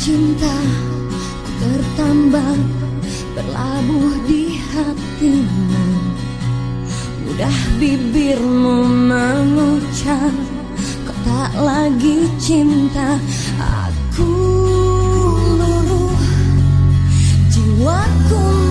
cinta ku tertambang berlabuh di hatimu. Mudah bibirmu mengucap tak lagi cinta Aku luruh jiwaku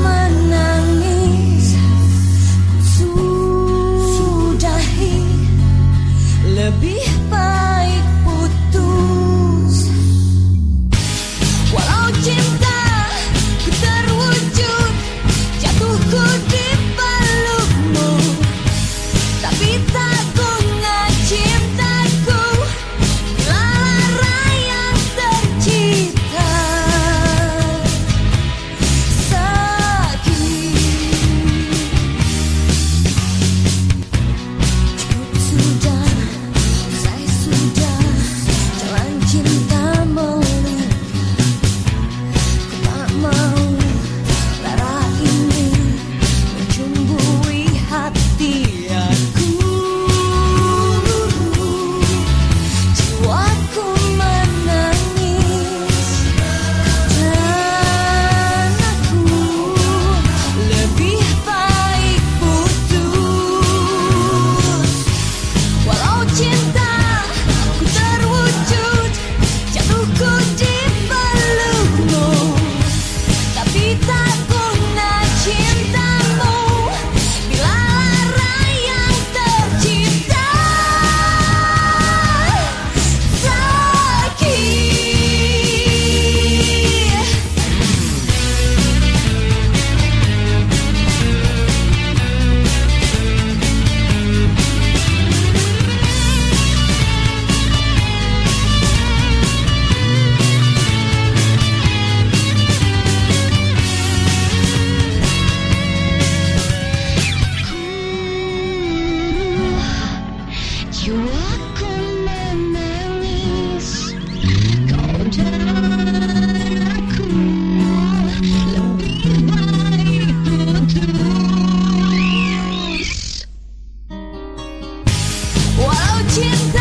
简单面对。